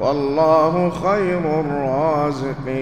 والله خير الرازقين.